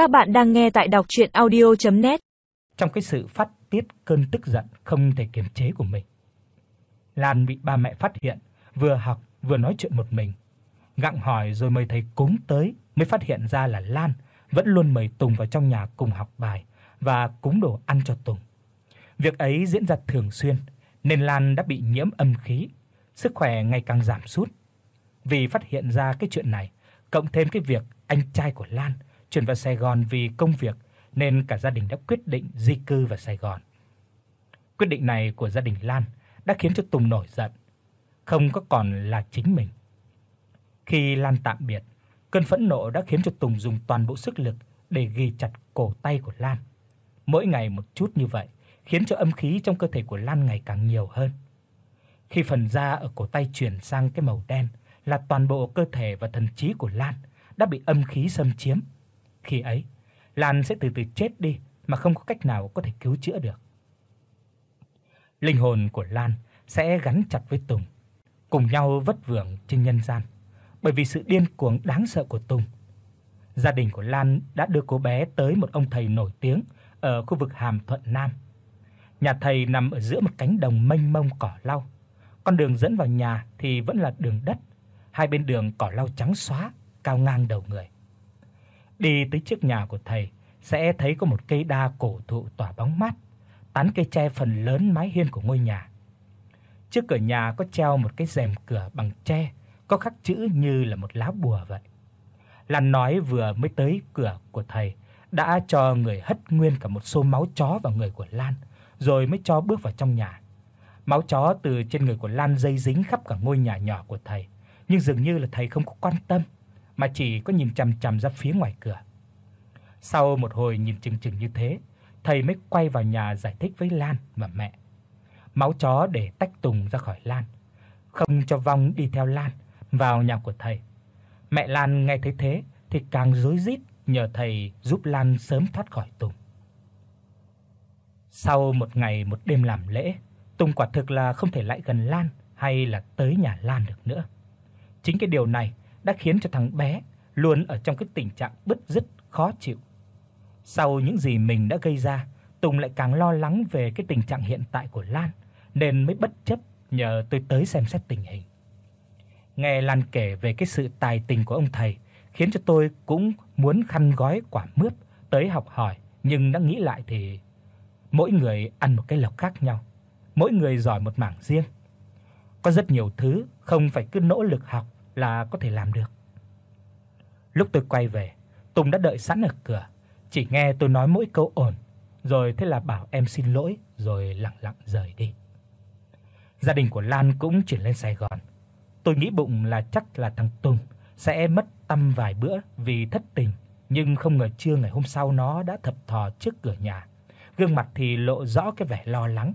Các bạn đang nghe tại đọc audio net Trong cái sự phát tiết cơn tức giận không thể kiềm chế của mình, Lan bị ba mẹ phát hiện, vừa học vừa nói chuyện một mình. Gặng hỏi rồi mời thầy cúng tới mới phát hiện ra là Lan vẫn luôn mời Tùng vào trong nhà cùng học bài và cúng đồ ăn cho Tùng. Việc ấy diễn ra thường xuyên nên Lan đã bị nhiễm âm khí, sức khỏe ngày càng giảm sút. Vì phát hiện ra cái chuyện này, cộng thêm cái việc anh trai của Lan chuyển vào Sài Gòn vì công việc nên cả gia đình đã quyết định di cư vào Sài Gòn. Quyết định này của gia đình Lan đã khiến cho Tùng nổi giận, không có còn là chính mình. Khi Lan tạm biệt, cơn phẫn nộ đã khiến cho Tùng dùng toàn bộ sức lực để ghi chặt cổ tay của Lan. Mỗi ngày một chút như vậy, khiến cho âm khí trong cơ thể của Lan ngày càng nhiều hơn. Khi phần da ở cổ tay chuyển sang cái màu đen, là toàn bộ cơ thể và thần trí của Lan đã bị âm khí xâm chiếm. Khi ấy, Lan sẽ từ từ chết đi mà không có cách nào có thể cứu chữa được. Linh hồn của Lan sẽ gắn chặt với Tùng, cùng nhau vất vưởng trên nhân gian, bởi vì sự điên cuồng đáng sợ của Tùng. Gia đình của Lan đã đưa cô bé tới một ông thầy nổi tiếng ở khu vực Hàm Thuận Nam. Nhà thầy nằm ở giữa một cánh đồng mênh mông cỏ lau. Con đường dẫn vào nhà thì vẫn là đường đất, hai bên đường cỏ lau trắng xóa, cao ngang đầu người. Đi tới trước nhà của thầy sẽ thấy có một cây đa cổ thụ tỏa bóng mát, tán cây che phần lớn mái hiên của ngôi nhà. Trước cửa nhà có treo một cái rèm cửa bằng tre, có khắc chữ như là một lá bùa vậy. Lan nói vừa mới tới cửa của thầy đã cho người hất nguyên cả một xô máu chó vào người của Lan, rồi mới cho bước vào trong nhà. Máu chó từ trên người của Lan dây dính khắp cả ngôi nhà nhỏ của thầy, nhưng dường như là thầy không có quan tâm mà chỉ có nhìn chằm chằm ra phía ngoài cửa. Sau một hồi nhìn chừng chừng như thế, thầy mới quay vào nhà giải thích với Lan và mẹ. Máu chó để tách Tùng ra khỏi Lan, không cho Vong đi theo Lan vào nhà của thầy. Mẹ Lan nghe thấy thế thì càng rối rít nhờ thầy giúp Lan sớm thoát khỏi Tùng. Sau một ngày một đêm làm lễ, Tùng quả thực là không thể lại gần Lan hay là tới nhà Lan được nữa. Chính cái điều này đã khiến cho thằng bé luôn ở trong cái tình trạng bứt rứt khó chịu. Sau những gì mình đã gây ra, Tùng lại càng lo lắng về cái tình trạng hiện tại của Lan nên mới bất chấp nhờ tôi tới xem xét tình hình. Nghe Lan kể về cái sự tài tình của ông thầy, khiến cho tôi cũng muốn khăn gói quả mướp tới học hỏi, nhưng đã nghĩ lại thì mỗi người ăn một cái lộc khác nhau, mỗi người giỏi một mảng riêng. Có rất nhiều thứ không phải cứ nỗ lực học là có thể làm được. Lúc tôi quay về, Tùng đã đợi sẵn ở cửa, chỉ nghe tôi nói mỗi câu ổn, rồi thế là bảo em xin lỗi rồi lặng lặng rời đi. Gia đình của Lan cũng chuyển lên Sài Gòn. Tôi nghĩ bụng là chắc là thằng Tùng sẽ mất tâm vài bữa vì thất tình, nhưng không ngờ trưa ngày hôm sau nó đã thập thò trước cửa nhà, gương mặt thì lộ rõ cái vẻ lo lắng.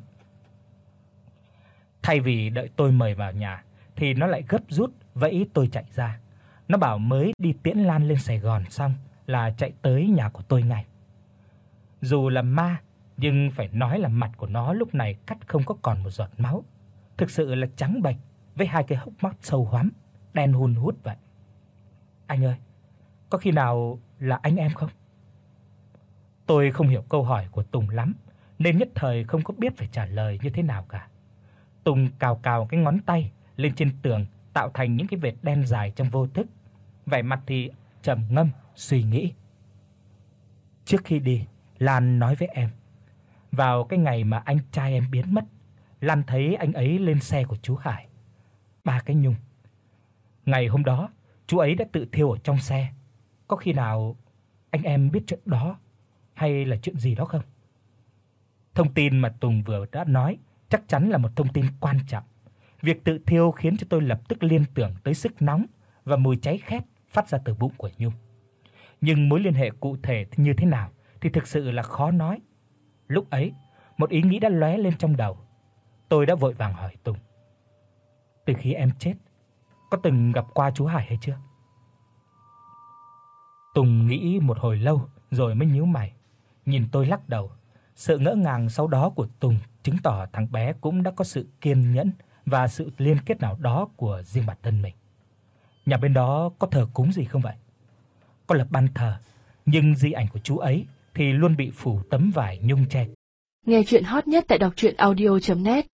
Thay vì đợi tôi mời vào nhà thì nó lại gấp rút vẫy tôi chạy ra. Nó bảo mới đi tiễn Lan lên Sài Gòn xong là chạy tới nhà của tôi ngay. Dù là ma, nhưng phải nói là mặt của nó lúc này cắt không có còn một giọt máu, thực sự là trắng bệch với hai cái hốc mắt sâu hoắm, đen hun hút vậy. Anh ơi, có khi nào là anh em không? Tôi không hiểu câu hỏi của Tùng lắm, nên nhất thời không có biết phải trả lời như thế nào cả. Tùng cào cào cái ngón tay lên trên tường tạo thành những cái vệt đen dài trong vô thức. Vẻ mặt thì trầm ngâm, suy nghĩ. Trước khi đi, Lan nói với em, vào cái ngày mà anh trai em biến mất, Lan thấy anh ấy lên xe của chú Hải. Ba cái nhung. Ngày hôm đó, chú ấy đã tự thiêu ở trong xe. Có khi nào anh em biết chuyện đó hay là chuyện gì đó không? Thông tin mà Tùng vừa đã nói chắc chắn là một thông tin quan trọng. Việc tự thiêu khiến cho tôi lập tức liên tưởng tới sức nóng và mùi cháy khét phát ra từ bụng của Nhung. Nhưng mối liên hệ cụ thể như thế nào thì thực sự là khó nói. Lúc ấy, một ý nghĩ đã lóe lên trong đầu. Tôi đã vội vàng hỏi Tùng. Từ khi em chết, có từng gặp qua chú Hải hay chưa? Tùng nghĩ một hồi lâu rồi mới nhíu mày, nhìn tôi lắc đầu. Sự ngỡ ngàng sau đó của Tùng chứng tỏ thằng bé cũng đã có sự kiên nhẫn và sự liên kết nào đó của riêng bản thân mình. Nhà bên đó có thờ cúng gì không vậy? Có lập ban thờ, nhưng di ảnh của chú ấy thì luôn bị phủ tấm vải nhung che. Nghe truyện hot nhất tại doctruyenaudio.net